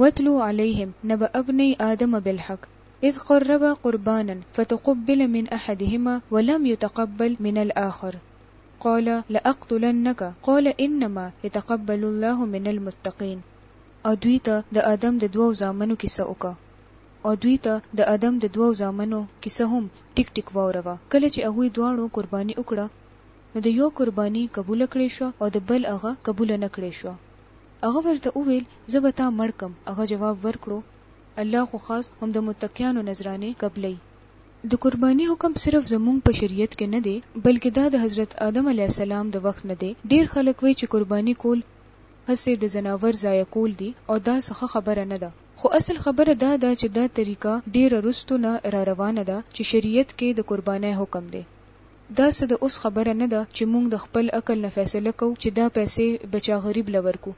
واتلو علیهم نبأ ابنی آدم بالحق اذ قربا قربانا فتقبل من احدهما ولم یتقبل من الآخر قال لأقتلنک قال انما یتقبل الله من المتقین او دوی ته د آدم د دوو زامنو کیسه وکړه او دوی ته د آدم د دوو زامنو کیسه هم ټیک ټیک واوروه کله چې هغوی دواړو قرباني وکړه نو د یو قرباني قبوله کړې شوه او د بل هغه قبوله نه کړې شوه هغه ورته وویل، زه به تا مړ کړم، هغه جواب ورکړو، الله خو خاص هم د متقیانو نذرانې قبلوي. د قرباني حکم صرف زموږ په شریعت کې نه دی، بلکې دا د حضرت آدم علیه السلام د وخت نه دی، ډېر خلک وایي چې قرباني کول هسې د ځناور ضایع کول دي او دا څه ښه خبره نه ده، خو اصل خبره دا ده چې دا طریقه ډېره وروسته نه راروانه ده چې شریعت کې د قربانۍ حکم دی. دا څه د اوس خبره نه ده چې مونږ د خپل عقل نه فیصله کوو چې دا پیسې به چا غریب له ورکو.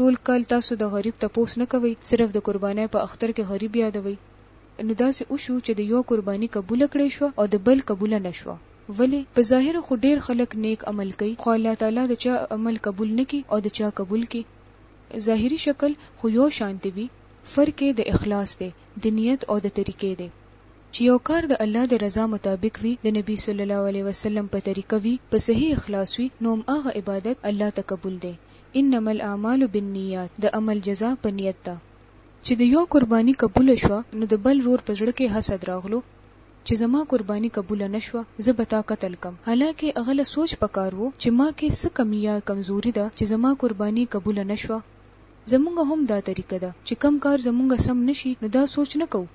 ټول کال تاسو د غریب تپوس نه کوئ صرف د قربانۍ په اختر کې غریب یادوئ. نو داسې وشو چې د یو قرباني قبوله کړی شوه او د بل قبوله نه شوه. ولې؟ په ظاهره خو ډیر خلک نیک عمل کوي خو الله تعالی د چا عمل قبول نه کړي او د چا قبول کړي. ظاهري شکل خو یو شانتې وي فرق یې د اخلاص دی، د نیت او د طریقې دی. چې یو کار د الله د رضا مطابق وي، د نبي صلی الله علیه وسلم په طریقه وي، په صحیح اخلاص وي، نو هم هغه عبادت الله ته قبول دی، انما الاعمال بالنیات، د عمل جزا په نیت ده. چې د یو قرباني قبوله شوه، نو د بل ورور په زړه کې حسد راغلو، چې زما قرباني قبوله نه شوه، زه به تا قتل کړم، حالانکه هغه له سوچ پکار وو، چې ما کې څه کمي یا کمزوري ده، چې زما قرباني قبوله نه شوه، زمونږ هم دا طریقه ده، چې کوم کار زمونږ سم نه شي، نو دا سوچ نه کوو،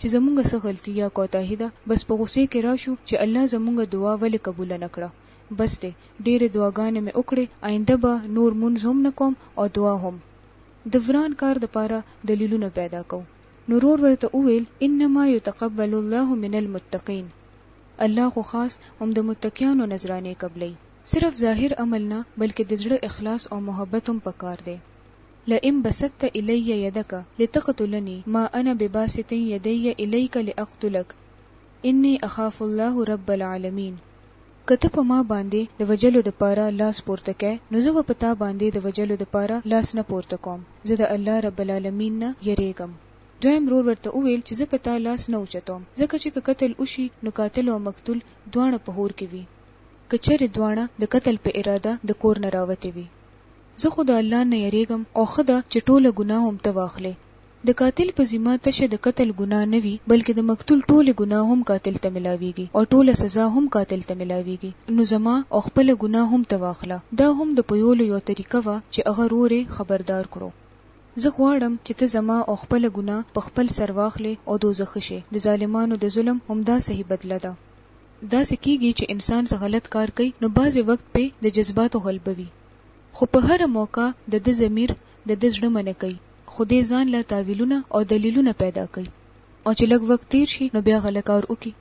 چې زمونږ څه غلطي يا کوتاهي ده بس په غوسې کې راشو چې الله زمونږ دعا ولې قبوله نه کړه بس دی ډېرې دعاګانې مې وکړې آينده به نور لمونځ هم نه کوم او دعا هم د وران کار لپاره دليلونه پيدا کوو نو ورور ورته وويل انما يتقبل الله من المتقين الله خو خاص هم د متقيانو نذرانې قبلوي صرف ظاهر عمل نه بلکې د زړه اخلاص او محبت هم پکار دی. لئن بسطت الی یدک لتقتلنی ما انا بباسط یدی الیک لاقتلک انی اخاف الله رب العالمین که ته په ما باندې د وژلو د پاره لاس پورته کړې نو زه به په تا باندې د وژلو د پاره لاس نه پورته کوم زه د الله رب العالمین نه یریږم دویم ورور ورته وویل چې زه په تا لاس نه اوچتوم ځکه چې که قتل وشي نو قاتل او مقتول دواړه په حور کې وي که چېرې دواړه د قتل په اراده د کور نه راوتې وي. زه خو د الله نه یریږم او ښه ده چې ټوله ګناه هم ته واخلې. د قاتل په ذمه تشه د قتل ګناه نه وي بلکې د مقتول ټولې ګناه هم قاتل ته ملاویږي او ټوله سزا هم قاتل ته ملاویږي نو زما او خپله ګناه هم ته واخله. دا هم د پویولو یوه طریقه وه چې هغه رور یې خبردار کړو. زه غواړم چې ته زما او خپله ګناه په خپل سر واخلې او دوزخي شې. د ظالمانو د ظلم همدا صحیح بدله ده. داسې کیږي چې انسان څه غلط کار کوي نو بعضې وخت پرې د جذباتو غلبه وي. خو په هره موقع د ده ضمیر د ده زړه منع کوي، خو دی ځان له تاویلونه او دلیلونه پیدا کوي او چې لږ وخت تیر شي نو بیا غله کار وکړي.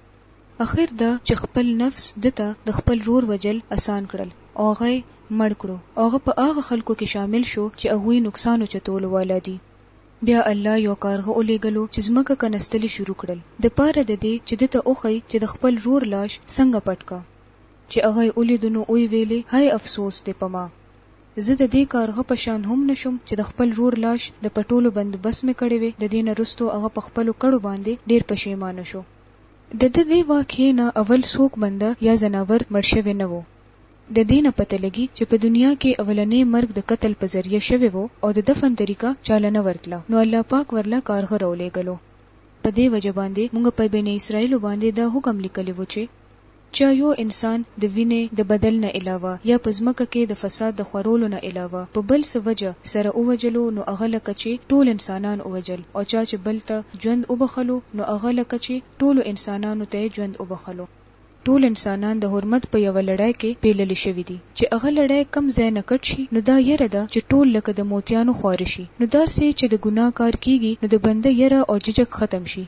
اخر دا چې خپل نفس ده ته د خپل ورور وژل اسان کړل او هغه یې مړ کړو او هغه په هغه خلکو کې شامل شو چې هغوی نقصان اوچتولو والا دي، بیا الله یو کارغه اولیږلو چې ځمکه کنستل یې شروع کړل د پاره د دې چې ده ته وښیي چې د خپل ورور لاش څنګه پټ کا. چې هغه یې ولیدو نو ویې ویلې، هی افسوس دی په ما! زه د دې کارغه په شان هم نه شوم چې د خپل ورور لاش د پټولو بندوبست مې کړی وی، د دې نه وروسته هغه په خپلو کړو باندې ډېر پشیمانه شو. د ده دې واقعې نه اول څوک بنده یا ځناور مړ شوی نه وو. د دې نه پته لګي چې په دنیا کې اولنې مرګ د قتل په ذریعه شوی وو او د دفن طریقه چا له نه ورتله نو الله پاک ورله کارغه راولېږلو. په دې وجه باندې مونږ په بنی اسرائیلو باندې دا حکم لیکلی وو چې. چا يو انسان د وينې د بدل نه علاوه يا په ځمکه کې د فساد د خورولو نه علاوه په بل څه وجه سره ووژلو نو هغه لکه چې ټول انسانان ووژل او چا چې بل ته ژوند وبښلو نو هغه لکه چې ټولو انسانانو ته يې ژوند وبښلو. ټول انسانان د حرمت په يوه لړۍ کې پېلل شوي دي چې هغه لړۍ کوم ځای نه کټ شي نو دا يره ده چې ټول لکه د موتيانو خواره شي نو داسې چې د ګناه کار کېږي نو د بنده يره او ججک ختم شي.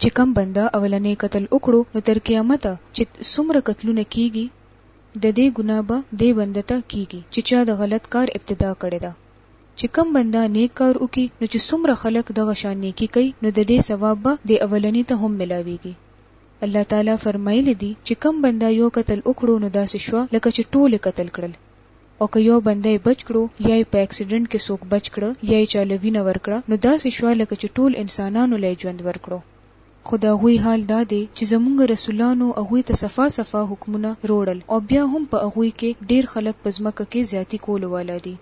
چې کوم بنده اولنی قتل وکړو نو تر قیامته چې څومره قتلونه کیږي ددې ګناه به دې بنده ته کیږي چې چا د غلط کار ابتدا کړې ده چې کوم بنده نیک کار وکړي نو چې څومره خلک دغه شان نیکي کوي نو ددې ثواب به دې اولني ته هم ملاویږي الله تعالی فرمایلي دي چې کوم بنده یو قتل وکړو نو داسې شوه لکه چې ټول یې قتل کړل او که یو بنده یې بچ کړو یا یې په اکسیډنټ کې څوک بچ کړ یا یې چا له وینه ورکړه نو داسې شوه لکه چې ټول انسانانو له یې ژوند ورکړو. خو د هغوی حال دا دی چې زمونږ رسولانو هغوی ته صفا صفا حکمونه روړل او بیا هم په هغوی کې ډیر خلک په ځمکه کې زیاتی کولو والا دي.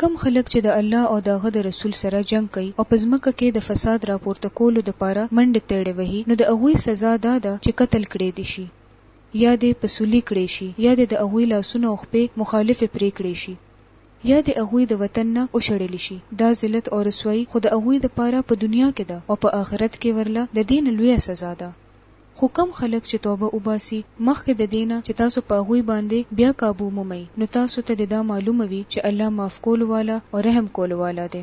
کوم خلک چې د الله او د هغه د رسول سره جنګ کوي او په ځمکه کې د فساد راپورته کولو دپاره منډې تیړې وهي نو د هغوی سزا دا ده چې قتل کړې دې شي. يا دې په سولي کړې شي، يا دې د هغوی لاسونه او خپې مخالفې پرې کړې شي، يا دې هغوی د وطن نه وشړلي شي، دا ذلت او رسوايي خو د هغوی د پاره په دنيا کې ده او په آخرت کې ورله د دې نه لويه سزا ده، خو کوم خلک چې توبه وباسي مخکې د دې نه چې تاسو په هغوی باندې بيا کابو ومومئ نو تاسو ته دې دا معلومه وي چې الله معاف کولو والا او رحم کولو والا دی.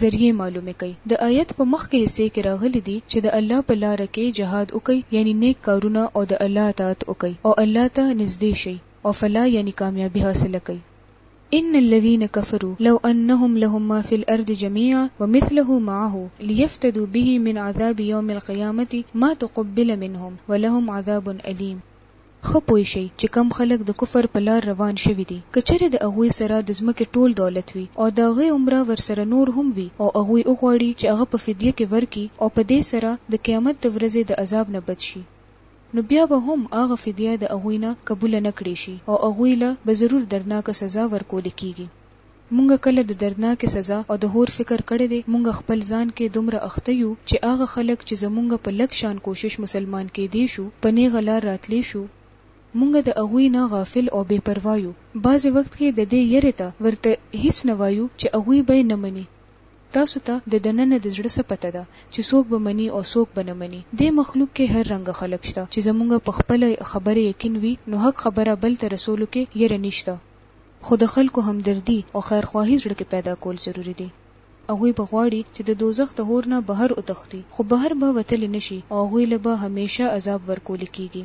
ذریعې معلومې کړئ. د آیت په مخکې حصې کې راغلي دي چې د الله په لاره کې جهاد وکړئ یعنې نیک کارونه او د الله اطاعت وکړئ او الله ته نږدې شئ او فلاح یعنې کامیابي حاصله کړئ. ان الذین کفروا لو انهم لهم ما فی الارض جمیعا ومثله معه لیفتدوا به من عذاب یوم القیامة ما تقبل منهم ولهم عذاب الیم. ښه پوه شئ چې کوم خلک د کفر په لار روان شوي دي، که چېرې د هغوی سره د ځمکې ټول دولت وي او د هغې عمره ورسره نور هم وي او هغوی وغواړي چې هغه په فدیه کې ورکړي او په دې سره د قیامت د ورځې د عذاب نه بچ شي نو بیا به هم هغه فدیه د هغوی نه قبوله نه کړې شي او هغوی له به ضرور دردناکه سزا ورکول کېږي. مونږ کله د دردناکې سزا او د حور فکر کړی دی؟ مونږ خپل ځان کې دومره اخته یو چې هغه خلک چې زمونږ په لږ شان کوشش مسلمان کیدی شو په نیغه لار راتلی شو مونږ د هغوی نه غافل او بې پروا یو بعضې وخت کې ددې یرې ته ورته هیڅ نه وایو چې هغوی به یې نه منی تاسو ته د دننه د زړه څه پته ده چې څوک به منی او څوک به نه منی دې مخلوق کې هر رنګه خلک شته چې زمونږ په خپله خبره یقین وی نو حق خبره بل ته رسولو کې یره نشته. خو د خلکو همدردي او خیرخواهي زړه کې پیدا کول ضروري دي. هغوی به غواړي چې د دوزخ د اور نه بهر وتښتي، خو بهر به وتلی نه شي او هغوی له به همېشه عذاب ورکول کېږي.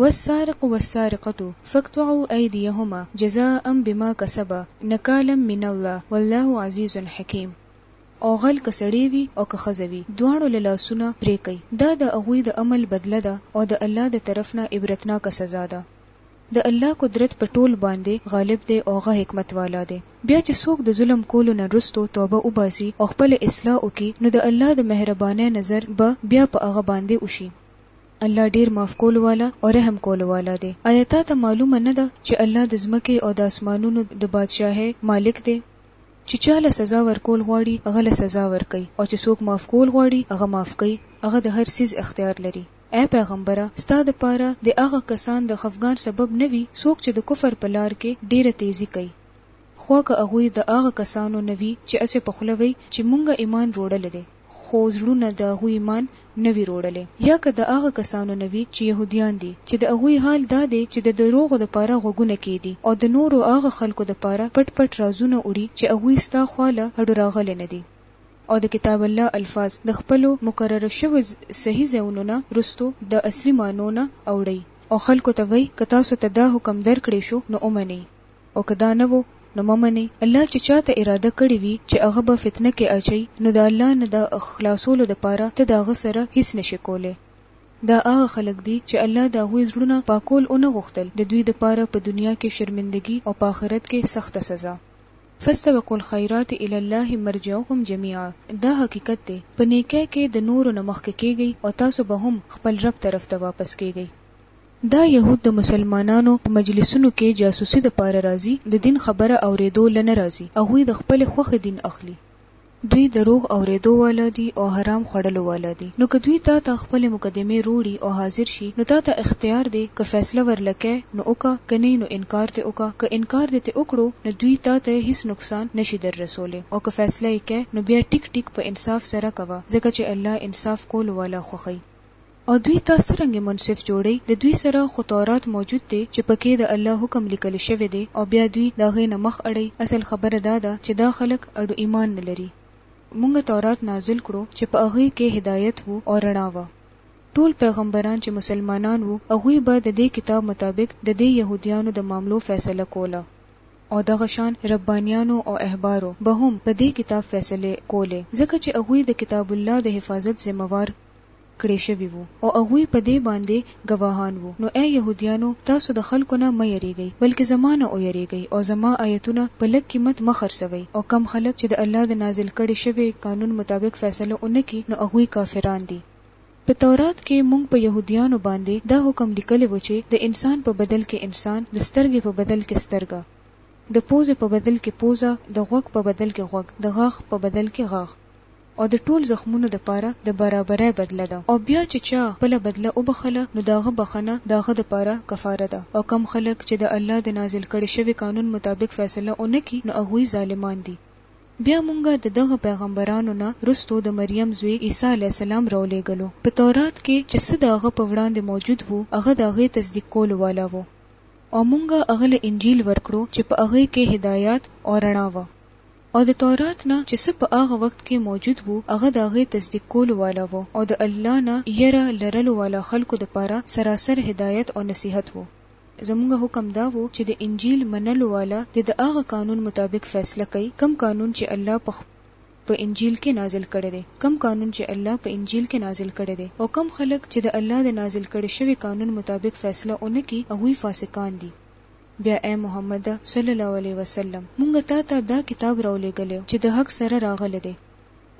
والسارق والسارقة فاقطعوا أيديهما جزاء بما کسبا نکالا من الله والله عزیز حکیم او غل که سړی وي او که ښځه وي دواړو له لاسونه پرې کړئ دا د هغوی د عمل بدله ده او د الله د طرف نه عبرتناکه سزا ده. د الله قدرت په ټول باندې غالب دی او هغه حکمت والا دی. بیا چې څوک د ظلم کولو نه وروسته توبه وباسي او خپله اصلاح وکړي نو د الله د مهربانۍ نظر به بیا په هغه باندې وشي. الله ډېر معاف کولو والا او رحم کولو والا دی. ایا تا ته معلومه نه ده چې الله د ځمکې او د اسمانونو د بادشاهۍ مالک دی؟ چې چا له سزا ورکول غواړي هغه له سزا ورکوي او چې څوک معاف کول غواړي هغه معاف کوي. هغه د هر څیز اختیار لري. اې پيغمبره! ستا د پاره دې هغه کسان د خفګان سبب نه وي څوک چې د کفر په لار کې ډېره تېزي کوي. خو که هغوی د هغه کسانو نه وي چې هسې په خوله وایي چې مونږ ایمان روړلی دی خو زړونه د هغوی ایمان نه وي روړلی. یا که د هغه کسانو نه وي چې یهودیان دي چې د هغوی حال دا دی چې د دروغو د پاره غوږونه کېدي او د نورو هغه خلکو د پاره پټ پټ رازونه وړي چې هغوی ستا خوا له هډو راغلي نه دي. او د کتاب الله الفاظ د خپلو مقرره شوو صحیح ځایونو نه وروسته د اصلي معنو نه اوړئ او خلکو ته وایئ، که تاسو ته دا حکم درکړی شو نو ومنئ او که دا نه وو نو مه منئ، الله چې چا ته اراده کړې وي چې هغه به فتنه کې اچوي نو د الله نه د خلاصولو لپاره ته د هغه سره هیڅ نه شې کولای، دا هغه خلک دي چې الله د هغوی زړونه پاکول ونه غوښتل د دوی لپاره په دنیا کې شرمندګي او په آخرت کې سخته سزا. فاستبقوا الخيرات الي الله مرجعکم جميعا، دا حقیقت دی، په نیکۍ کې د نورو نه مخکې کېږئ او تاسو به هم خپل رب طرف ته واپس کېږئ. دا یهود د مسلمانانو په مجلسونو کې جاسوسي د پاره راځي، د دین خبره اورېدو له نه راځي، هغوی د خپلې خوښې دین اخلي. دوی دروغ اورېدو واله دي او حرام خوړلو واله دي نو که دوی تاته خپلې مقدمې روړي او حاضر شي نو تاته اختيار دې که فيصله ورله کئ نو وکه کني نو انکار ترې وکه که انکار دې ترې وکړو نو دوی تاته هيڅ نقصان نه شي در رسولې او که فيصله يې کئ نو بيا ټيک ټيک په انصاف سره کوه ځکه چې الله انصاف کولو واله خوښوي. او دوی ته څرنګه منصف جوړی د دوی سره خو تورات موجود دی چې پکې د الله حکم لیکل شوی دی او بیا دوی د هغې نه مخ اړی اصل خبره دا ده چې دا خلک اړو ایمان نه لری مونږ تورات نازل کړو چې په هغې کې هدایت وو او رڼا وه ټول پیغمبران چې مسلمانان وو هغوی به د دې کتاب مطابق د دې یهودیانو د معاملو فیصله کوله او دغه شان ربانیانو او احبارو به هم په دې کتاب فیصلې کولې ځکه چې هغوی د کتاب الله د حفاظت ذمه وار کړی شوی وو او هغوی په دې باندې ګواهان وو، نو ای یهودیانو تاسو د خلکو نه مه یریږی بلکې زما نه اویریږی او زما آیتونه په لږ قیمت مه خرڅوی او کوم خلک چې د الله د نازل کړی شوی قانون مطابق فیصله ونه کړي نو هغوی کافران دي. په تورات کې مونږ په یهودیانو باندې دا حکم لیکلی وو چې د انسان په بدل کې انسان، د سترګې په بدل کې سترګه، د پوزې په بدل کې پوزه، د غوږ په بدل کې غوږ، د غاښ په بدل کې غاښ. او د ټول زخمونو دپاره د برابرۍ بدله ده او بیا چې چا خپله بدله وبخښله نو د هغه بخښنه د هغه دپاره کفاره ده او کوم خلک چې د الله د نازل کړې شوې قانون مطابق فیصله ونه کړي نو هغوی ظالمان دي. بیا مونږ د دغه پیغمبرانو نه رستو د مریم زوی عیسی علیه السلام راولیږلو په تورات کې چې څه د هغه په وړاندې موجود وو هغه د هغې تصدیق کولو والا وو او مونږ هغه له انجیل ورکړو چې په هغې کې هدایات او رڼا وه. او د تورات نه چې څه په هغه وخت کې موجود وو هغه د هغې تصدیق کولو والا وو او د الله نه یره لرلو والا خلکو دپاره سراسر هدایت او نصیحت وو زمونږ حکم دا وو چې د انجیل منلو والا دې د هغه قانون مطابق فیصله کړي کوم قانون چې الله په په انجیل کې نازل کړی دی کوم قانون چې الله په انجیل کې نازل کړی دی او کوم خلک چې د الله د نازل کړی شوی قانون مطابق فیصله ونه کړي هغوی فاسقان دي بیا ای محمده صلی الله علیه وسلم! مونږ تا ته دا کتاب راولېږلی چې د حق سره راغلی دی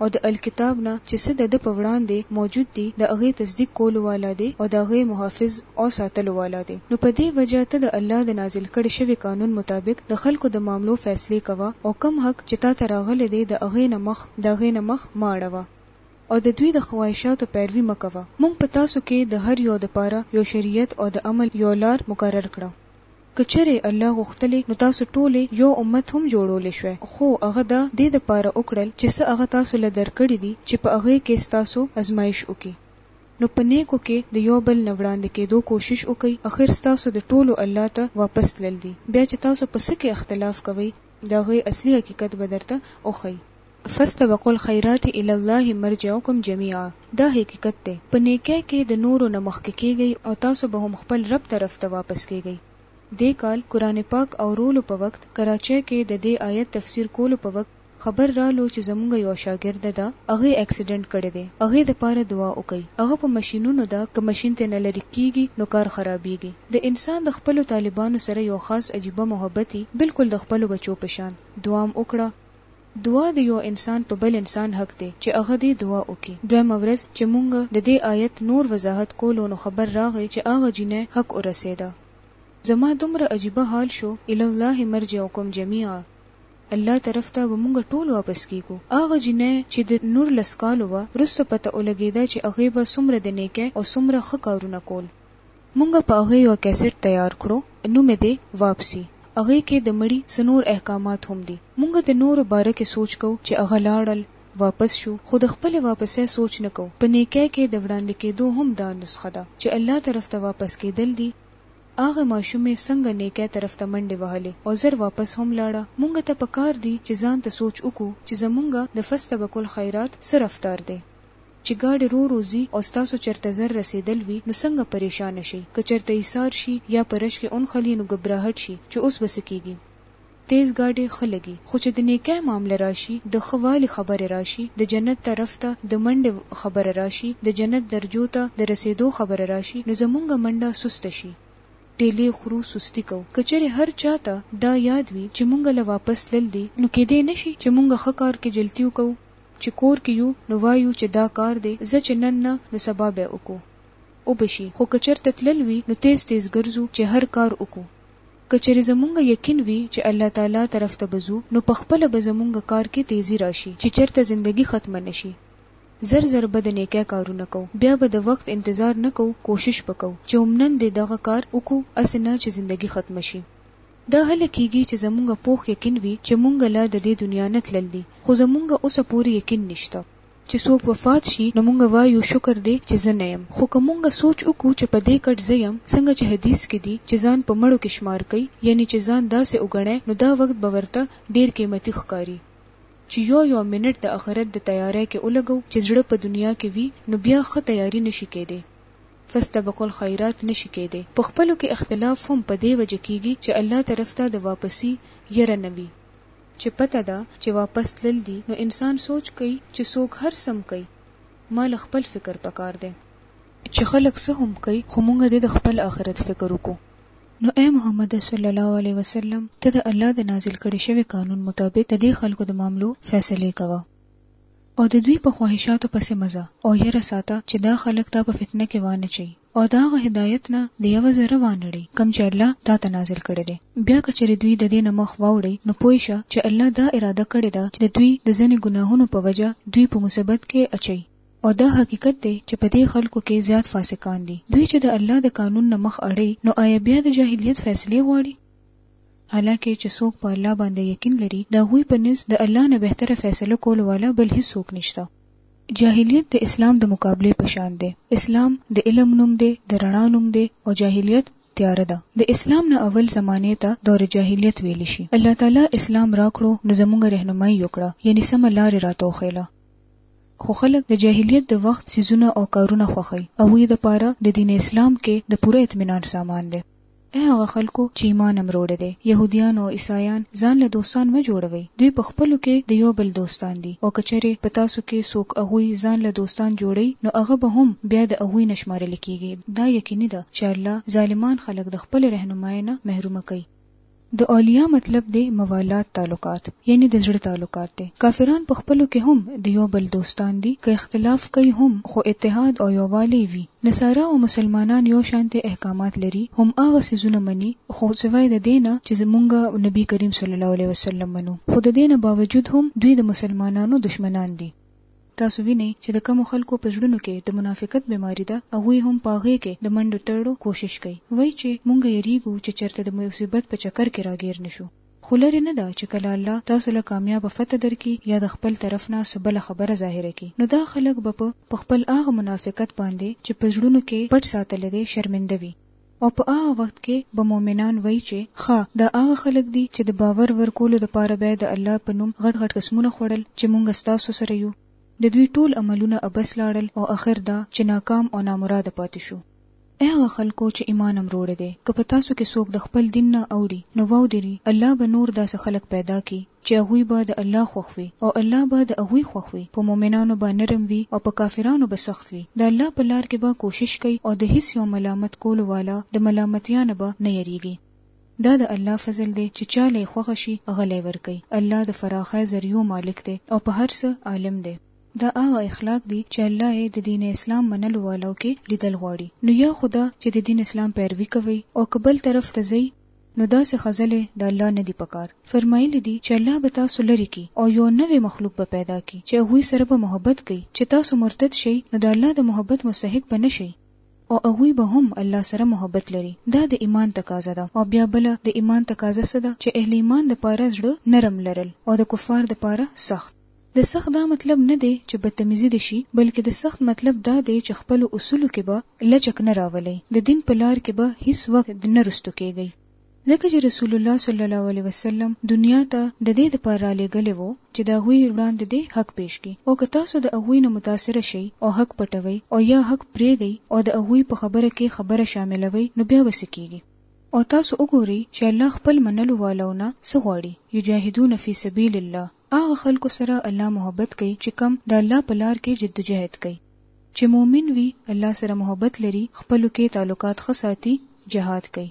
او د الکتاب نه چې څه د ده په وړاندې موجود دي د هغې تصدیق کولو والا دی او د هغې محافظ او ساتلو والا دی، نو په دې وجه ته د الله د نازل کړې شوې قانون مطابق د خلکو د معاملو فیصلې کوه او کوم حق چې تا ته راغلی دی د هغې نه مخ د هغې نه مخ مه اړوه. او د دوی د خواهشاتو پیروي مه کوه، موږ په تاسو کې د هر یو د پاره یو شریعت او د عمل یو لار مقرر کړه، که چرې الله غوښتلې نو تاسو ټولې یو امت هم جوړولې شوی خو هغه د دې د پاره وکړل چې څه هغه تاسو له درکړي دي چې په هغې کې ستاسو ازمایش وکړي نو په نیکو کې د یو بل نه وړاندې کیدو کوشش وکړئ اخر ستاسو د ټولو الله ته واپس تلل دي بیا چې تاسو په څه کې اختلاف کوئ د هغې اصلي حقیقت به درته وښیي فاستبقوا الخيرات الي الله مرجعکم جميعا دا حقیقت دی په نیکۍ کې د نورو نه مخکې کیږئ او تاسو به هم خپل رب طرف ته واپس کیږئ دې کال قران پاک اورولو په وخت کراچۍ کې د دې آیت تفسیر کولو په وخت خبر رالو چې زمونږ یو شاګرد ده هغې اکسیډنټ کړی دی هغې د پاره دعا وکړئ هغه په مشینونو ده که مشین ترې نه لرې کیږي نو کار خرابیږي د انسان د خپلو طالبانو سره یو خاص عجیبه محبت وي بلکل د خپلو بچو په شان دعام وکړه دعا د یو انسان په بل انسان حق دی چې هغه دې دعا وکړي. دویمه ورځ چې مونږ د دې آیت نور وضاحت کولو نو خبر راغی چې هغه جینۍ حق ورسیده. زما دومره عجیبه حال شو، الی الله مرجعکم جمیعا، الله طرف ته به مونږ ټول واپس کیږو. هغه جینۍ چې د نورلس کالو وه، وروسته پته ولګیده چې هغې به څومره د نیکۍ او څومره ښه کارونه کول. مونږ په هغې یو کیسټ تیار کړو نوم یې دی واپسي هغې کې د مړي څه نور احکامات هم دي مونږ د نورو باره کې سوچ کوو چې هغه لاړل واپس شو خو د خپلې واپسۍ سوچ نه کوو په نیکۍ کې د وړاندې کیدو هم دا نسخه ده چې الله طرف ته واپس کیدل دي هغې ماشومې څنګه نیکۍ طرف ته منډې وهلې او زر واپس هم لاړه مونږ ته پکار دي چې ځان ته سوچ وکړو چې زمونږ د فاستبقوا الخیرات څه رفتار دی. چې ګاډې رو رو ځي او ستاسو چرته زر رسېدل وي نو څنګه پرېشانه شئ، که چرته ایسار شي یا په رش کې ونښلي نو ګبراهټ شي چې اوس به څه کېږي، تېز ګاډې ښه لګي خو چې د نېکۍ معامله راشي، د ښه والي خبرې راشي، د جنت طرف ته د منډې خبره راشي، د جنت درجو ته د رسېدو خبره راشي نو زمونږ منډه سسته شي، ټېلې خورو سستي کوو، که چېرې هر چا ته دا یاد وي چې مونږ له واپس تلل دي نو کېدای نه شي چې مونږ ښه کار کې جلتي وکوو، چې کور کې یو نو وایو چې دا کار دی ځه چې نن نه نو سبا به وکړو وبه شي خو که چېرته تلل وي نو تېز تېز ګرځو چې هر کار وکړو که چېرې زمونږ یقین وي چې الله تعالی طرف ته به ځو نو په خپله به زمونږ کار کې تېزي راشي چې چېرته زندګي ختمه نه شي زر زر به د نېکۍ کارونه کوو بیا به د وخت انتظار نه کوو کوشش به کوو چې هم نن دې دغه کار وکړو هسې نه چې زندګي ختمه شي دا هله کېږي چې زمونږ پوخ یقین وي چې مونږ لا د دې دنیا نه تلل دي، خو زمونږ اوسه پورې یقین نشته. چې څوک وفات شي نو مونږ وایو شکر دی چې زه نه یم، خو که مونږ سوچ وکړو چې په دې کټ زه یم، څنګه چې حدیث کې دي چې ځان په مړو کې شمار کړئ، یعنې چې ځان داسې وګڼی، نو دا وخت به ورته ډېر قېمتي ښکاري. چې یو یو منټ د اخرت د تیارۍ کې ولګوو، چې زړه په دنیا کې وي نو بیا ښه تیاري نشي کېدی. فاستبقوا الخيرات نه شي کېدی. په خپلو کې اختلاف هم په دې وجه کېږي چې الله طرف ته د واپسي يره نه وي چې پته ده چې واپس تلل دي نو انسان سوچ کوي چې څوک هر څه هم کوي ما له خپل فکر پکار دی چې خلک څه هم کوي خو مونږ دې د خپل آخرت فکر وکړو. نو اې محمده صلی الله عليه وسلم! ته د الله د نازل کړې شوې قانون مطابق د دې خلکو د معاملو فيصلې کوه. او د دوی په خواهشاتو پسې مه ځه او یره ساته چې دا خلک تا په فتنه کې وانه چوي او د هغه هدایت نه د یوه ذره وانه ړي کوم چې الله تا ته نازل کړی دی. بیا که چېرې دوی د دې نه مخ واوړي نو پوه شه چې الله دا اراده کړې ده چې د دوی د ځنې ګناهونو په وجه دوی په مصیبت کې اچوي او دا حقیقت دی چې په دې خلکو کې زیات فاسقان دي دوی چې د الله د قانون نه مخ اړي نو آیا بیا د جاهلیت فیصلې غواړي؟ حالانکه چې څوک په الله باندې یقین لري د هغوی په نزد د الله نه بهتره فیصله کولو والا بل هیڅوک نشته. جاهلیت د اسلام د مقابلې په شان دی، اسلام د علم نوم دی، د رڼا نوم دی او جاهلیت تیاره ده. د اسلام نه اول زمانې ته دور جاهلیت ویل شي. الله تعالی اسلام راکړو نو زمونږ رهنمايي وکړه یعنی سمه لاره راته وښیله. خو خلک د جاهلیت د وخت څیزونه او کارونه خوښوي، هغوی دپاره د دین اسلام کې د پوره اطمینان سامان دی. اې هغه خلکو چې ایمان ام روړی دی یهودیان او عیسایان ځان له دوستان مه جوړوئ دوی په خپلو کې د یو بل دوستان دي او که چېرې په تاسو کې څوک هغوی ځان له دوستان جوړوي نو هغه به هم بیا د هغوی نه شمارل کېږي دا یقیني ده چې الله ظالمان خلک د خپلې رهنمايۍ نه محرومه کوي. د اولياء مطلب دې موالات تعلقات يعني د زړه تعلقات دې. کافران په خپلو کې هم د يو بل دوستان دي که اختلاف کوي هم خو اتحاد او يووالی وي. نصارا او مسلمانان يو شانتې احکامات لري هم هغه څيزونه مني خو سوای د دې نه چې مونږ نبي کريم صلی الله عليه وسلم منو خو د دې نه باوجود هم دوی د مسلمانانو دښمنان دي. تاسو وینئ چې د کومو خلکو په زړونو کې د منافقت بیماري ده، هغوی هم په هغې کې د منډو تړو کوشش کوي، وایي چې مونږ یریږو چې چرته د مصیبت په چکر کې راګیر نه شو، خو لرې نه ده چې کله الله تاسو له کامیابه فتح درکړي یا د خپل طرف نه څه بله خبره ظاهره کړي نو دا خلک به په خپل هغه منافقت باندې چې په زړونو کې پټ ساتلی دی شرمنده وي. او په هغه وخت کې به مؤمنان وایي چې، ښه! دا هغه خلک دي چې د باور ورکولو لپاره به یې د الله په نوم غټ غټ قسمونه خوړل چې مونږ ستاسو سره یو. د دوی ټول عملونه عبث لاړل او اخر دا چې ناکام او نامراده پاتې شو. اې هغه خلکو چې ایمان م روړې دی! که په تاسو کې څوک د خپل دین نه اوړي نو واودري، الله به نور داسې خلک پیدا کړي، چې هغوی به د الله خوښ وي او الله به د هغوی خوښ وي، په مؤمنانو به نرم وي او په کافرانو به سخت وي، د الله په لار کې به کوشش کوي او د هیڅ یو ملامت کولو والا د ملامتیا نه به نه یریږي، دا د الله فضل دی چې چا له یې خوښه شي هغه له یې ورکوي، الله د فراخه ذریعو مالک دی او په هر څه عالم دی. دا هغه اخلاق دي چې الله یې د دین اسلام منلو والو کې لیدل غواړي، نو یا خو دا چې د دین اسلام پیروي کوئ او که بل طرف ته ځئ، نو داسې خځلې د الله نه دي په کار. فرمایلي دي چې الله به تاسو لرې کړي او یو نوی مخلوق به پیدا کړي چې هغوی سره به محبت کوي، چې تاسو مرتد شئ نو د الله د محبت مستحق به نه شئ او هغوی به هم الله سره محبت لري، دا د ایمان تقاضه ده او بیا بله د ایمان تقاضه څه ده چې اهل ایمان دپاره زړه نرم لرل او د کفار دپاره سخت. د سخت دا مطلب نه دی چې بدتمیزي دې شي، بلکې د سخت مطلب دا دی چې خپلو اصولو کې به لچک نه راولئ، د دین په لار کې به هیڅ وخت نه رستو کېږئ، ځکه چې رسول الله صلی الله علیه وسلم دنیا ته د دې لپاره رالېږلی وو چې د هغوی وړاندې دې حق پېش کړي او که تاسو د هغوی نه متاثره شئ او حق پټوئ او یا حق پرېږدئ او د هغوی په خبره کې خبره شاملوئ نو بیا به څه کېږي؟ او تاسو وګورئ چې الله خپل منلو والو نه څه غواړي، یجاهدون فی سبیل الله، هغه خلکو سره الله محبت کوي چې کوم د الله په لار کې جدوجهد کوي. چې مؤمن وي، الله سره محبت لري، خپلو کې تعلقات ښه ساتي، جهاد کوي.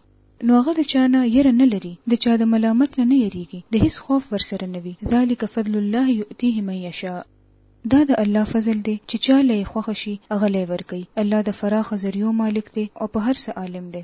نو هغه د چا نه یره نه لري، د چا د ملامت نه نه یریږي، د هیڅ خوف ورسره نه وي، ذلک فضل الله یؤتیه من یشاء، دا د الله فضل دی چې چا له یې خوښه شي هغه له یې ورکوي، الله د فراخه ذریعو مالک دی او په هر څه عالم دی.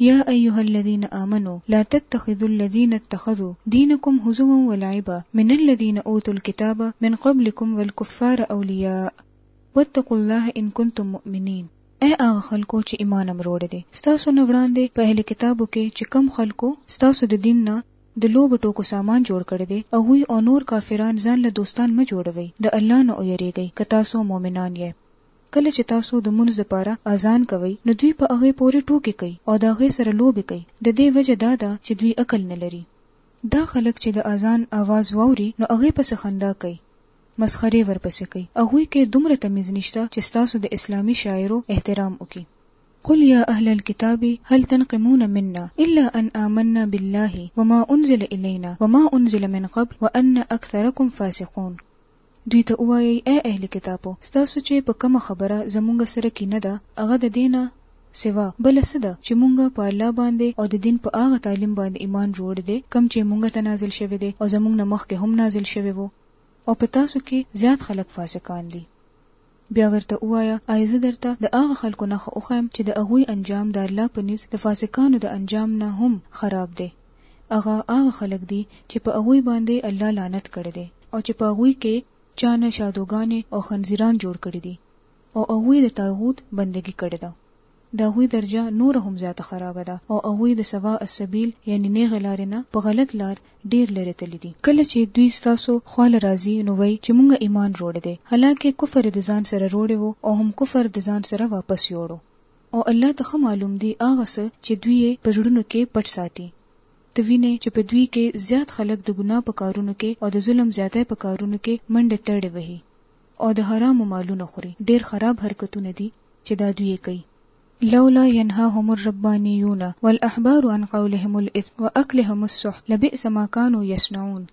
يا ايها الذين آمنو لا تتخذوا الذين اتخذو دينکم هزوا ولعبا من الذين اوتو الکتاب من قبلکم والکفار اولياء واتقوا الله ان کنتم مؤمنين. اي هغه خلکو چې ايمان امروړی دی ستاسو نه وړاندې په اهل کتابو کې چې کوم خلکو ستاسو د دين نه د لوبو ټوکو سامان جوړ کړی دی هغوی او نور کافران ځان له دوستان مه جوړوئ د الله نه اويريږئ که تاسو مؤمنان يئ. کله چې تاسو د مونځ لپاره اذان کوئ نو دوی په هغې پورې ټوکې کوي او د هغې سره لوبې کوي، د دې وجه دا ده چې دوی عقل نه لري. دا خلک چې د اذان اواز واوري نو هغې پسې خندا کوي، مسخرې ورپسې کوي، هغوی کې دومره تمیز نشته چې ستاسو د اسلامي شعائرو احترام وکړي. قل یا اهل الکتاب هل تنقمون منا الا ان آمنا بالله وما انزل الینا وما انزل من قبل وان اکثرکم فاسقون. دوی ته ووایئ، ای اهل کتابو! ستاسو چې په کومه خبره زمونږ سره کینه ده، هغه د دې نه سوا بله څه ده چې مونږ په الله باندې او د دین په هغه تعلیم باندې ایمان روړی دی کوم چې مونږ ته نازل شوی دی او زمونږ نه مخکې هم نازل شوی وو او په تاسو کې زیات خلک فاسقان دي. بیا ورته ووایه، آیا زه درته د هغه خلکو نښه وښایم چې د هغوی انجام د الله په نزد د فاسقانو د انجام نه هم خراب دی؟ هغه هغه خلک دي چې په هغوی باندې الله لعنت کړی دی او چې په هغوی کې چا نه شادوګانې او خنزیران جوړ کړي دي او هغوی د طاغوت بندګي کړې ده. د هغوی درجه نوره هم زیاته خرابه ده او هغوی د سواء السبیل یعنی نیغې لارې نه په غلط لار ډیر لرې تللي دي. کله چې دوی ستاسو خواله راځي نو وایي چې مونږ ایمان روړې دی حالانکه کفر یې د ځان سره روړې وو او هم کفر د ځان سره واپس یوړو او الله ته ښه معلوم دي هغه څه چې دوی یې په زړونو کې پټ ساتي. ته وینې چې په دوی کې زیات خلک د ګناه په کارونو کې او د ظلم زیاتی په کارونو کې منډې تړې وهي او د حرامو مالونه خوري ډير خراب حرکتونه دي چې دا دوی يې کوي. لولا ينهاهم الربانيون والاحبار عن قولهم الاثم واکلهم السحت لبئس ما کانو يصنعون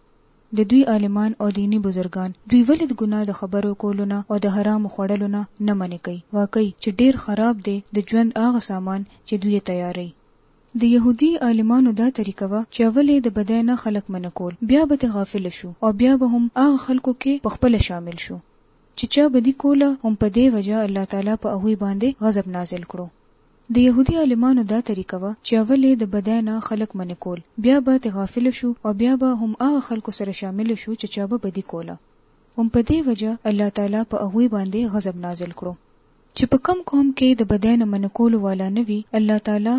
د دوی عالمان او ديني بزرګان دوی ولې د ګناه د خبرو کولو نه او د حرامو خوړلو نه نه منع کوي واقعي چې ډير خراب دی د ژوند هغه سامان چې دوی يې تياروي. د یهودي عالمانو دا طریقه وه چې اول یې د بدۍ نه خلک منع کول، بیا به ترې غافل شو او بیا به هم هغه خلکو کې په خپله شامل شو چې چا بدي کوله، هم په دې وجه الله تعالی په هغوی باندې غضب نازل کړو. د یهودي عالمانو دا طریقه وه چې اول یې د بدۍ نه خلک منع کول، بیا به ترې غافل شو او بیا به هم هغه خلکو سره شامل شو چې چا به بدي کوله، هم په دې وجه الله تعالی په هغوی باندې غضب نازل کړو. چې په کوم قوم کې د بدۍ نه منع کولو والا نه وي الله تعالی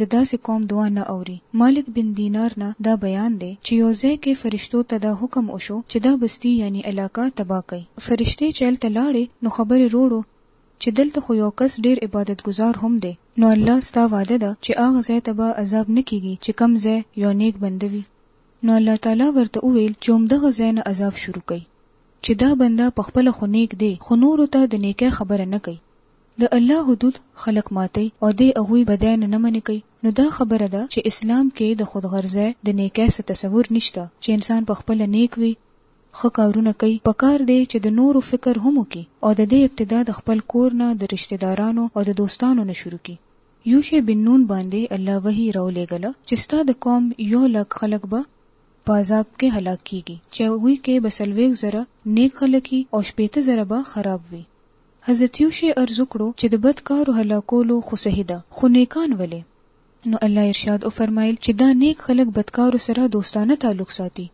د داسې قوم دعا نه اوري مالک بن دینار نه دا بیان دی چې یو ځای کې فرشتو ته دا حکم وشو چې دا بستي یعنی علاقه تباه کړئ فرشتې چې هلته لاړې نو خبرې روړو چې دلته خو یو کس ډیر عبادت ګزار هم دی نو الله ستا وعده ده چې هغه ځای ته به عذاب نه کیږي چې کوم ځای یو نیک بنده وي نو الله تعالی ورته وویل چې همدغه ځای نه عذاب شروع کړئ چې دا بنده په خپله خو نېک دی خو نورو ته د نېکۍ خبره نه کوي، د الله حدود خلک ماتوي او دی هغوی بدۍ نه نه منې کوي، نو دا خبره ده چې اسلام کې د خود غرضۍ د نېکۍ څه تصور نشته چې انسان په خپله نېک وي، ښه کارونه کوي، په کار دی چې د نورو فکر هم وکړي او د دې ابتدا د خپل کور نه، د رشته دارانو او د دوستانو نه شروع کړي. یوشع بن نون باندې الله وحی راولېږله چې ستا د قوم یو لک خلک به، په عذاب کې هلاک کېږي، چې هغوی کې به څلوېښت زره نېک خلک وي او شپېته زره به خراب وي. حضرت یوشع عرض وکړو، چې د بد کارو هلاکولو خو صحیح ده، خو نېکان ولې؟ نو الله ارشاد وفرمایل، چې دا نېک خلک بدکارو سره دوستانه تعلق ساتي،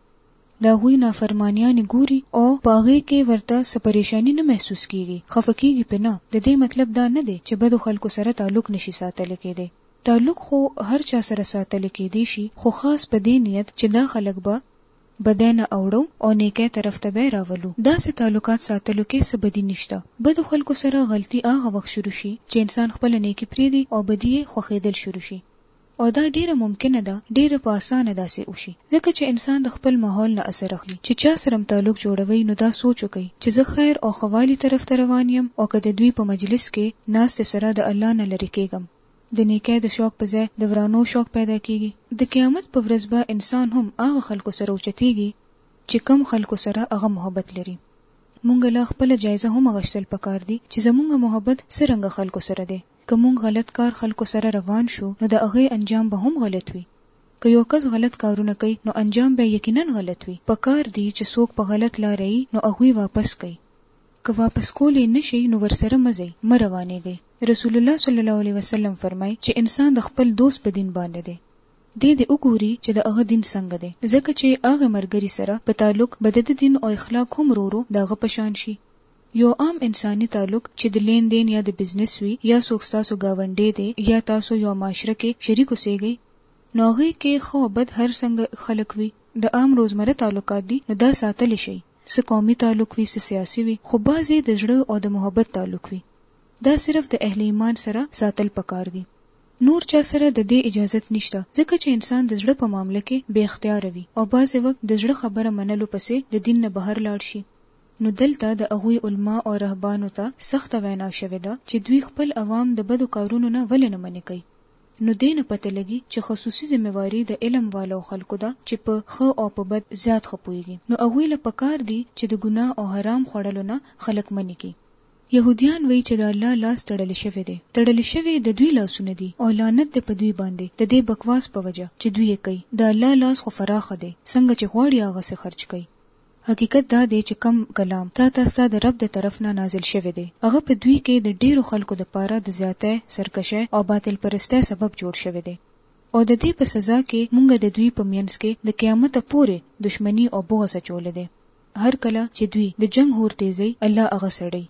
د هغوی نافرمانیانې ګوري او په هغې کې ورته څه پرېشاني نه محسوس کېږي، خفه کېږي پرې نه، د دې مطلب دا نه دی، چې بدو خلکو سره تعلق نه شي ساتل کېدای، تعلق خو هر چا سره ساتل کیدی شي خو خاص په دې نیت چې دا خلک به بدۍ نه اوړو او نیکۍ طرف ته به یې راولو داسې تعلقات ساتلو کې څه بدي نشته بدو خلکو سره غلطي هغه وخت شروع شي چې انسان خپله نیکي پریږدي او بدي یې خوښیدل شروع شي او دا ډیره ممکنه ده ډیره په اسانه داسې وشي ځکه چې انسان د خپل ماحول نه اثر اخلي چې چا سره هم تعلق جوړوي نو دا سوچ وکړئ چې زه خیر او ښه والي طرف ته روان یم او که د دوی په مجلس کې ناستې سره د الله نه لرې کیږم د نېکۍ د شوق په ځای د ورانو شوق پیدا کېږي. د قیامت په ورځ به انسان هم هغه خلکو سره اوچتېږي چې کوم خلکو سره هغه محبت لري. مونږ له خپله جایزه هم غشتل پکار دي چې زمونږ محبت څه رنګه خلکو سره دی. که مونږ غلط کار خلکو سره روان شو نو د هغې انجام به هم غلط وي. که یو کس غلط کارونه کوي نو انجام به یقیناً غلط وي. پکار دي چې څوک په غلط لاره يي نو هغوی واپس کړئ. که واپس کولې نه شئ نو ورسره مه ځئ، مه روانېږئ. رسول الله صلی الله علیه وسلم فرمایي چې انسان د خپل دوست په دین باندې دی، دی دې وګوري چې د هغه دین څنګه دی، ځکه چې هغه مرګري سره په تعلق به د ده دین او اخلاق هم ورو ورو د هغه په شان شي. یو عام انساني تعلق چې د لین دین یا د بزنس وي یا څوک ستاسو ګاونډی دی یا تاسو یوه معاشره کې شریک اوسېږئ نو هغه کې ښه او بد هر څنګه خلک وي د عام روزمره تعلقات دي نو دا ساتلی شئ، څه قومي تعلق وي څه سیاسي وي خو بعضې د زړه او د محبت تعلق وي. دا صرف د اهل ایمان سره ساتل پکار دي نور چا سره د دې اجازت نشته ځکه چې انسان د زړه په معامله کې بې اختیاره وي او بعضې وخت د زړه خبره منلو پسې د دین نه بهر لاړ شي نو دلته د هغوی علما او رهبانو ته سخته وینا شوې ده چې دوی خپل عوام د بدو کارونو نه ولې نه منع کوي نو دې نه پته لګي چې خصوصي ذمه واري د علم والو خلکو ده چې په ښه او په بد زیات ښه پوهیږي نو هغوی له پکار دي چې د ګناه او حرام خوړلو نه خلک منع کړي یهودیان وایي چې د الله لاس تړل شوی دی، تړل شوی د دوی لاسونه دي او لعنت دی په دوی باندې د دې بکواس په وجه چې دوی یې کوي، د الله لاس خو فراخه دی څنګه چې غواړي هغسې خرچ کوي. حقیقت دا دی چې کوم کلام تا ته ستا د رب د طرف نه نازل شوی دی هغه په دوی کې د ډېرو خلکو د پاره د زیاتۍ، سرکشۍ او باطل پرستۍ سبب جوړ شوی دی او د دې په سزا کې مونږ د دوی په مینځ کې د قیامته پورې دښمني او بغض اچولی دی. هر کله چې دوی د جنګ هور تېزوي، الله هغه سړی،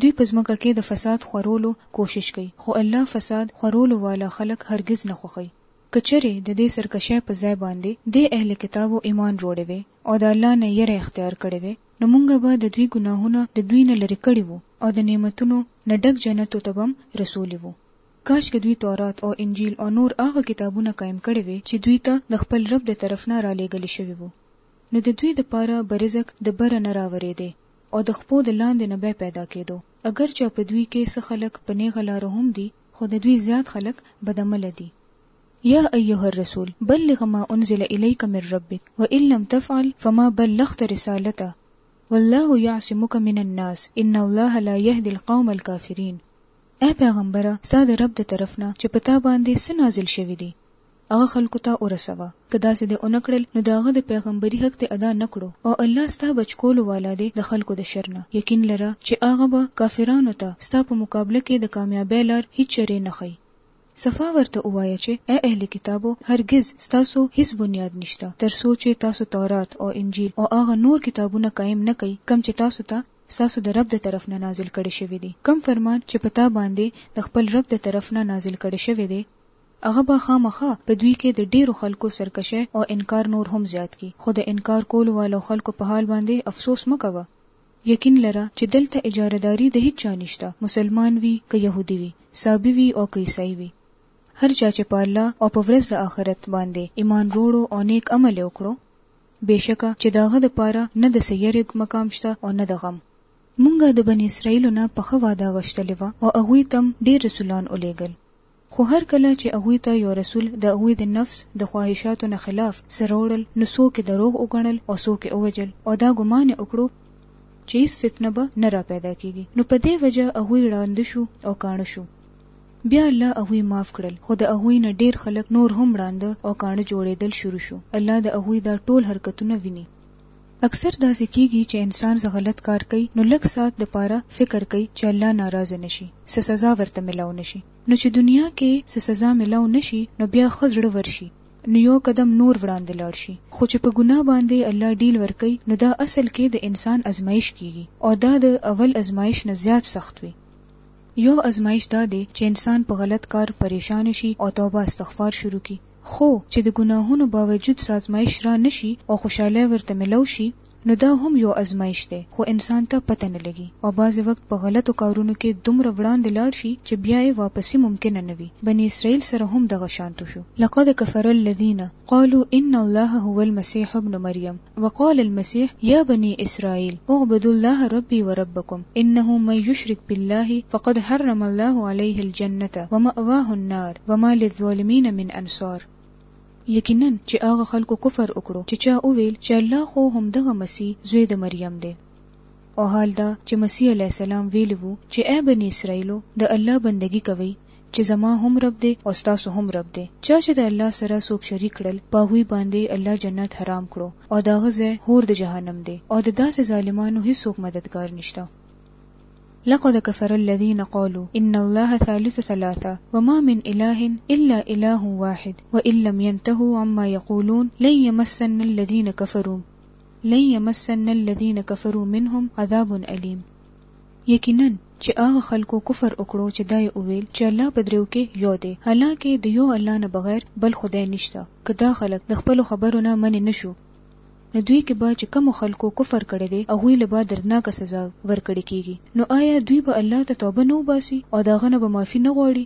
دوی په ځمکه کې د فساد خورولو کوشش کوي، خو الله فساد خورولو والا خلک هرګز نه خوښوي. که چېرې د دې سرکشۍ په ځای باندې دې اهل کتابو ایمان روړی وی او د الله نه یره اختیار کړې وی نو مونږ به د دوی ګناهونه د دوی نه لرې کړي وو او د نعمتونو نه ډک جنت ته به هم رسولي وو. کاشکې دوی تورات او انجیل او نور هغه کتابونه قایم کړی وی چې دوی ته د خپل رب د طرف نه رالېږل شوي وو. نو د دوی دپاره به رزق د بره نه راورېدی او د خپو د لاندې نه به پیدا کېدو، اګر چه په دوی کښې څه خلق په نېغه لاره هم دي خو د دوی زیات خلق بد عمله دي. يا ايها الرسول بلغ ما انزل اليک من ربک وان لم تفعل فما بلغت رسالته والله يعصمک من الناس ان الله لا يهدي القوم الكافرين اې پيغمبره ستا د رب د طرف نه چې په تا باندې څه نازل شوي دي هغه خلکو ته ورسوه، که داسې دې ونه کړل نو د هغه د پيغمبري حق دې ادا نه کړو او الله ستا بچ کولو والا دی د خلکو د شر نه، يقين لره چې هغه به کافرانو ته ستا په مقابله کې د کاميابۍ لار هيڅ چرې نه ښيي. صفا ورته ووايه چې اې اهل کتابو! هرګز ستاسو هيڅ بنياد نشته تر څو چې تاسو تورات او انجيل او هغه نور کتابونه قايم نه کړئ کوم چې تاسو ته ستاسو د رب د طرف نه نازل کړی شوی دی، کوم فرمان چې په تا باندې د خپل رب د طرف نه نازل کړی شوی دی، هغه به خامخا په دوی کې د ډېرو خلکو سرکشی او انکار نور هم زیات کړي، خو د انکار کولو والو خلکو په حال باندې افسوس مه کوه. یقین لره چې دلته اجاره داري د هیچا نشته، مسلمان وي که یهودي وي، صابي وي او که عیسايي وي. هر چا چې په الله او په ورځ د آخرت باندې ایمان روړو او نیک عمل یې وکړو، بېشکه چې د هغه دپاره نه د څه یرې مقام شته او نه د غم. مونږ د بني اسرائیلو نه پخه وعده غشتلې وه او هغوی ته هم ډېر رسولان اولېږل. خو هر کله چې هغوی ته یو رسول د هغوی د نفس د خواهشاتو نه خلاف څه راوړل نو څوک یې دروغ وګڼل او څوک یې ووژل او دا ګمان یې وکړو چې هیڅ فتنه به نه راپیدا کیږي نو په دې وجه هغوی ړانده شو او کاڼه شو بیا الله هغوی معاف کړل خو د هغوی نه ډیر خلک نور هم ړانده او کاڼه جوړیدل شروع شو الله د هغوی دا ټول حرکتونه ویني. اکثر داسې کیږي چې انسان څه غلط کار کوي نو لږ ساعت د پاره فکر کوي چې الله ناراضه نه شي څه سزا ورته ملاو نه شي نو چې دنیا کې څه سزا ملاو نه شي نو بیا ښه زړه ورشي نو یو قدم نور وړاندې لاړ شي خو چې په ګناه باندې الله ډیل ورکوي نو دا اصل کې د انسان ازمایش کیږي او دا د اول ازمایش نه زیات سخت وي یو ازمایش دا دی چې انسان په غلط کار پریشان شي او توبه استغفار شروع کړي. خو چې د ګناهونو باوجود څه ازمایش را نه شي او خوشحالۍ ورته ملو شي نو دا هم یو ازمایش دی خو انسان ته پته نه لګي او بعضې وخت په غلطو کارونو کې دومره وړاندې لاړ شي چې بیا یې واپسي ممکنه نه وي بني اسراییل سره هم دغه شانت وشو. لقد کفر الذین قالوا ان الله هو المسیح ابن مریم. وقال المسيح يا بني اسرائيل اعبدوا الله ربي وربكم انه من يشرك بالله فقد حرم الله عليه الجنة ومأواه النار وما للظالمين من انصار یقینا چې هغه خلکو کفر وکړو چې چا وویل چې الله خو همدغه مسیح زوی د مریم دی او حال دا چې مسیح علی السلام ویلی وو چې اے بنی اسرائیلو د الله بندگی کوئ چې زما هم رب دی او ستاسو هم رب دی، چا چې د الله سره څوک شریک کړل په هغوی باندې الله جنت حرام کړو او د هغه ځای حور د جهنم دی او د داسې ظالمانو هیڅوک مددګار نشته. لقد کفر الذین قالو ان الله ثالث ثلاثه وما من اله الا اله واحد وان لم ینتهو عما یقولون لن یمسن الذین کفرو لن یمسن الذین کفرو منهم عذاب الیم. یقینا چې هغه خلکو کفر وکړو چې دا یې وویل چې الله په دریو کې یو دی حالانکه د یو الله نه بغیر بل خدای نشته، که دا خلک د خپلو خبرو نه منع نه شو نو دوی کې به چې کومو خلکو کفر کړی دی هغوی له به دردناکه سزا ورکړې کیږي، نو آیا دوی به الله ته توبه نه وباسي او د هغه نه به معافي نه غواړي؟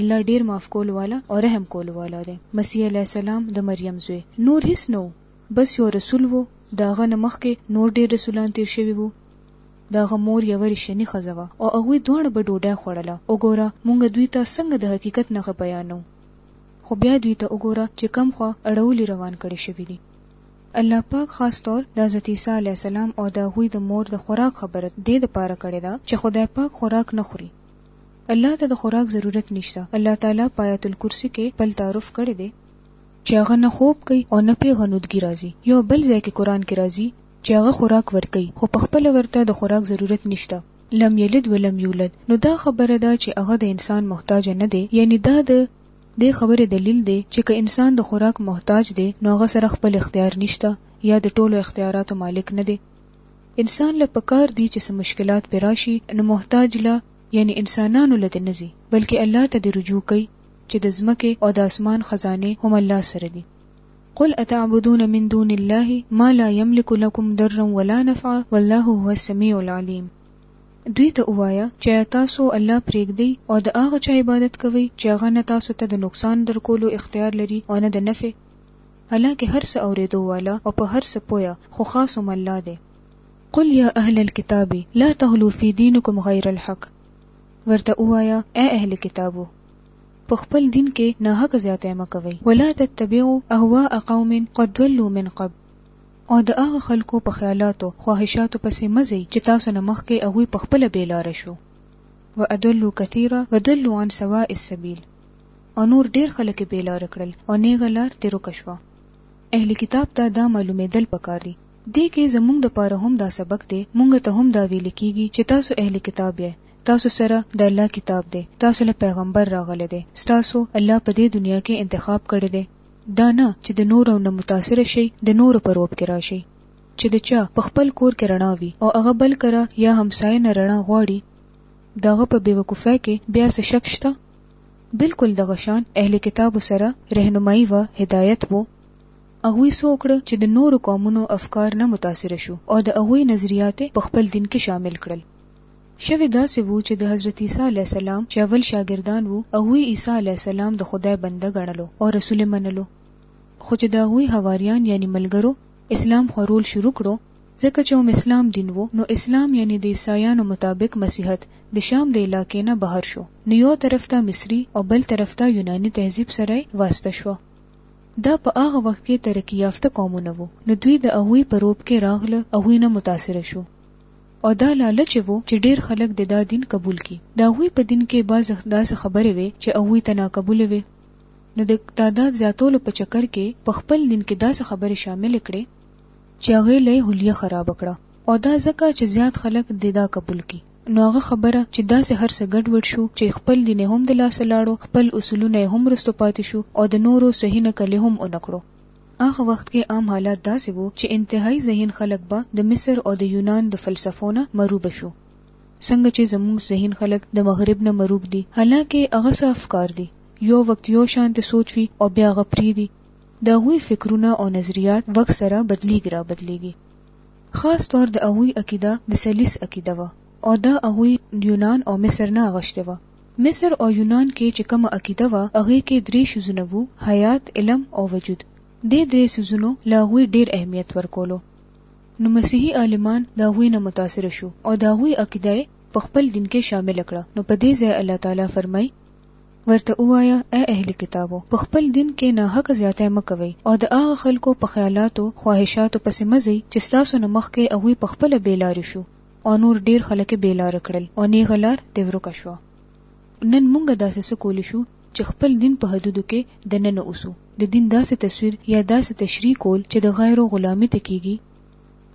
الله ډیر معاف کولو والا او رحم کولو والا دی. مسیح علیه السلام د مریم زوی نور هیڅ نه وو بس یو رسول وو، د هغه نه مخکې نور ډیر رسولان تیر شوي وو، د هغه مور یوه ریشني ښځه وه او هغوی دواړه به ډوډی خوړله. وګوره مونږ دوی ته څنګه د حقیقت نښه بیانوو خو بیا دوی ته وګوره چې کوم خوا اړولي روان کړي شوي دي. الله پاک خاص طور د حضرت عیسی علیه السلام او د هغوی د مور د خوراک خبره د دې لپاره کړې ده چې خدای پاک خوراک نه خوري. الله ته د خوراک ضرورت نشته. الله تعالی په آیت الکرسي کې خپل تعارف کړی دی. چې هغه نه خوب کوي او نه پرې غنودګي راځي. یو بل ځای کې قرآن کې راځي. چې هغه خوراک ورکوي خو پخپله ورته د خوراک ضرورت نشته، لم یلد ولم یولد، نو دا خبره ده چې هغه د انسان محتاج نه دی، یعنی دا د دې خبرې دلیل دی چې که انسان د خوراک محتاج دی نو هغه سره خپل اختیار نشته یا د ټولو اختیاراتو مالک نه دی، انسان له پکار دي چې څه مشکلات پرې راشي نو محتاج له یعنی انسانانو له دې نه ځي بلکې الله ته دې رجوع کوي چې د ځمکې او د اسمان خزانې هم الله سره دي قل اتعبدون من دون الله ما لا يملك لكم ضرا ولا نفعا والله هو السميع العليم دوی ته ووایه چې ایا تاسو الله پرېږدئ او د هغه چا عبادت کوئ چې هغه نه تاسو ته د نقصان درکولو اختیار لري او نه د نفع حالانکه هر څه اورېدو والا او په هر څه پوه خو خاص هم الله دی قل یا اهل الكتاب لا تغلو فی دینکم غیر الحق ورته ووایه ای اهل کتابو په خپل دين کې ناحقه زياتی مه کوئ. ولا تتبعوا اهواء قوم قد ضلوا من قبل او د هغه خلکو په خيالاتو، خواهشاتو، پسې مه ځئ چې تاسو نه مخکې هغوی په خپله بې لاره شو. واضلوا کثيرا وضلوا عن سواء السبيل او نور ډېر خلک يې بې لارې کړل او نېغه لار ترې ورکه شوه. اهل کتاب ته دا معلومېدل پکار دي. دې کې زموږ لپاره هم دا سبق دی، موږ ته هم دا ويل کېږي چې تاسو اهل کتاب يئ، تاسو سره د الله کتاب دی، تاسو له پیغمبر راغلی دی، ستاسو الله په دې دنیا کې انتخاب کړی دی، دا نه چې د نورو نه متاثره شئ، د نورو په رعب کې راشئ، چې د چا په خپل کور کې رڼا وي او هغه بل کره یا همسایه نه رڼا غواړي، د هغه په بې وقوفۍ کې بیا څه شک شته؟ بلکل دغه شان اهل کتابو سره رهنمایي وه، هدایت وو، هغوی څه وکړه چې د نورو قومونو افکار نه متاثره شو او د هغوی نظریات یې په خپل دین کې شامل کړل. شوی داسې وو چې د حضرت عیسی علیه السلام چې اول شاګردان وو هغوی عیسی علیه السلام د خدای بنده ګڼلو او رسول یې منلو خو چې د هغوی حواریان یعنی ملګرو اسلام خورول شروع کړو ځکه چې هم اسلام دین وو نو اسلام یعنی د عیسایانو مطابق مسیحت د شام د علاقې نه بهر شو نو یو طرف ته مصری او بل طرف ته یونانی تهذیب سره یې واسطه شوه دا په هغه وخت کې ترقی یافته قومونه وو نو دوی د هغوی په روب کې راغله هغوی نه متاثره شو او دا لالچ يې وو چې ډېر خلک دې دا دين قبول کړي. د هغوی په دين کې بعض داسې خبرې وې چې هغوی ته ناقبولې وې، نو د تعداد زياتولو په چکر کې په خپل دين کې داسې خبرې شاملې کړې چې هغې له يې حليه خرابه کړه او دا ځکه چې زيات خلک دې دا قبول کړي، نو هغه خبره چې داسې هر څه ګډ وډ شو چې خپل دين يې هم د لاسه لاړو، خپل اصولونه يې هم وروسته پاتې شو او د نورو صحيح نقل يې هم ونه کړو. هغه وخت کې عام حالات داسې وو چې انتهايي ذهين خلک به د مصر او د يونان د فلسفو نه مروب شو څنګه چې زموږ ذهين خلک د مغرب نه مروب دي حالانکه هغه څه افکار دي يو وخت يو شانته سوچ وي او بيا هغه پريږدي د هغوی فکرونه او نظريات وخت سره بدليږي را بدليږي خاص طور د هغوی عقيده د ثليث عقيده وه او دا هغوی يونان او مصر نه اغشتې وه. مصر او یونان کې چې کومه عقیده وه هغې کې درې شیزونه وو، حیات، علم او وجود. دې درې څیزونو له هغوی ډېر اهمیت ورکولو. نو مسیحي عالمان د هغوی نه متاثر شو او د هغوی عقیده یې په خپل دین کې شامله کړه نو په دې ځای الله تعالی فرمایي، ورته ووایه ای اهل کتابو! په خپل دین کې ناحقه زیاتی مه کوئ او د هغه خلکو په خیالاتو، خواهشاتو، پسې مه ځئ چې ستاسو نه مخکې هغوی په خپله بې لارې شو. او نور ډېر خلک یې بې لاره کړل او نېغه لار ترې ورکه شوه. نن موږ داسې څه کولی شو چې خپل دین په حدودو کې دننه اوسو. د دین داسې تصویر یا داسې تشریح کول چې د غیرو غلامي ته کېږي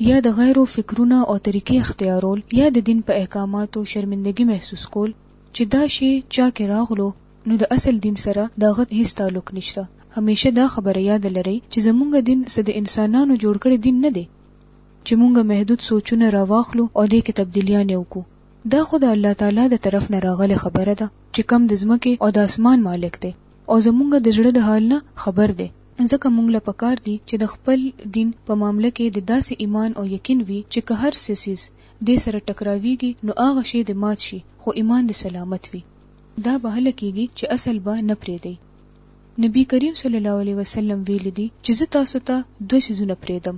یا د غیرو فکرونه او طریقې اختیارول یا د دین په احکاماتو شرمندګي محسوس کول چې دا شی چا کې راغلو نو د اصل دین سره د هغه هېڅ تعلق نشته. همېشه دا خبره یاده لرئ چې زموږ دین څه د انسانانو جوړ کړی دین نه دی چې مونږ محدود سوچونه راواخلو او دې کې تبدیلیانې وکړو. دا خو د الله تعالی د طرف نه راغلې خبره ده چې کوم د ځمکې او د اسمان مالک دی او زمونږ د زړه د حال نه خبر دی. ځکه مونږ له پکار دي چې د خپل دین په معامله کې د داسې ایمان او یقین وي چې که هر څه څیز دې سره ټکراویږي نو هغه شی دې مات شي خو ایمان دې سلامت وي. دا به هله کیږي چې اصل به نه پریږدئ. نبي کریم صلی الله علیه وسلم ویلي دي چې زه تاسو ته دوه څیزونه پریږدم.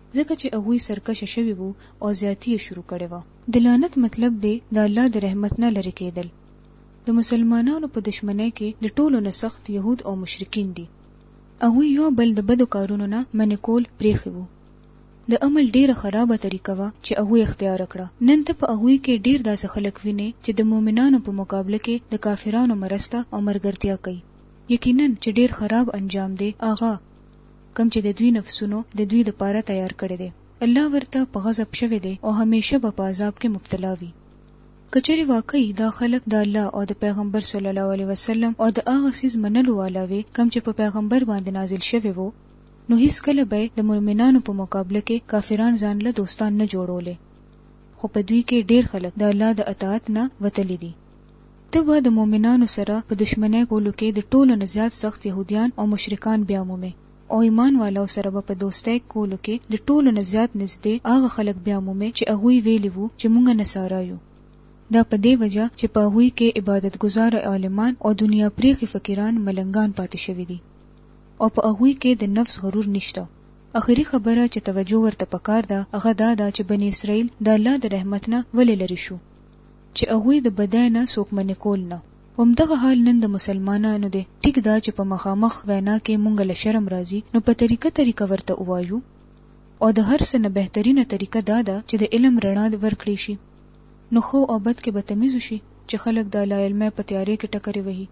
ځکه چې هغوی سرکشه شوي وو او زیاتي یې شروع کړې وه. د لعنت مطلب دې د الله د رحمت نه لرې کېدل. د مسلمانانو په دښمنۍ کې د ټولو نه سخت یهود او مشرکین دي. هغوی یو بل د بدو کارونو نه منع کول پرېښي وو. د عمل ډېره خرابه طریقه وه چې هغوی اختیاره کړه. نن ته په هغوی کې ډېر داسې خلک وینې چې د مؤمنانو په مقابله کې د کافرانو مرسته او ملګرتیا کوي. یقینا چې ډېر خراب انجام دې هغه. کوم چې د دوی نفسونو د دوی لپاره تیار کړی دی، الله ورته په غضب شوی دی او همېشه به په عذاب کې مبتلا وي. که چېرې واقعي دا خلک د الله او د پیغمبر صلی الله علیه وسلم او د هغه څیز منلو والا وی کوم چې په پیغمبر باندې نازل شوی وو نو هیڅکله به یې د مؤمنانو په مقابله کې کافران ځان له دوستان نه جوړولې خو په دوی کې ډېر خلک د الله د اطاعت نه وتلي دي. ته به د مؤمنانو سره په دښمنۍ کولو کې د ټولو نه زیات سخت یهودیان او مشرکان بیا مومې او ایمان والو سره به په دوستۍ کولو کې د ټولو نه زیات نزدې هغه خلک بیا مومې چې هغوی ویلي وو چې مونږ نصارا یو دا په دې وجه چې په هغوی کې عبادت ګزاره عالمان او دنیا پریښي فقیران ملنګان پاتې شوي دي او په هغوی کې د نفس غرور نشته اخري خبره چې توجه ورته پکار ده هغه دا ده چې بني اسراییل د الله د رحمت نه ولې لرې شو؟ چې هغوی د بدۍ نه څوک منع کول نه. همدغه حال نن د مسلمانانو دی، ټیک دا چې په مخامخ وینا کې مونږ له شرم راځي نو په طریقه طریقه ورته ووایو او د هر څه نه بهترینه طریقه دا ده چې د علم رڼا ورکړې شي نو ښه او بد کې به تمیز وشي چې خلک د لاعلمۍ په تیارې کې ټکرې وهي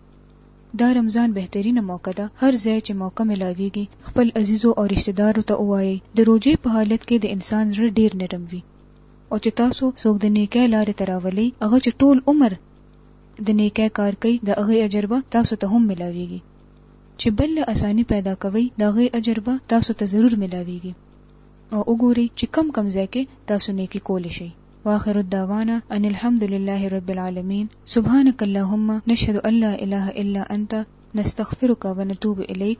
دا رمضان بهترینه موقع ده هر ځای چې موقع ملاویږي خپل عزیزو او رشته دارو ته ووایئ د روژې په حالت کې د انسان زړه ډیر نرم وي او چې تاسو څوک د نېکۍ لارې ته راولئ، هغه چې ټول عمر د نېکۍ کار کوي، د هغۀ اجر به تاسو ته هم ملاوېږي. چې بل له اساني پېدا کوئ، د هغۀ اجر به تاسو ته ضرور ملاوېږي. او وګورئ چې کوم کوم ځای کې تاسو نېکي کولې شئ. واخر الدعوانا ان الحمد لله رب العالمين سبحانک اللهم نشهد ان لا اله الا انت نستغفرک ونتوب الیک.